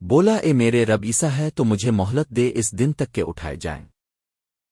بولا، اے میرے رب ایسا ہے، تو مجھے مہلت دے، اس دن تک کہ اٹھائے جائیں۔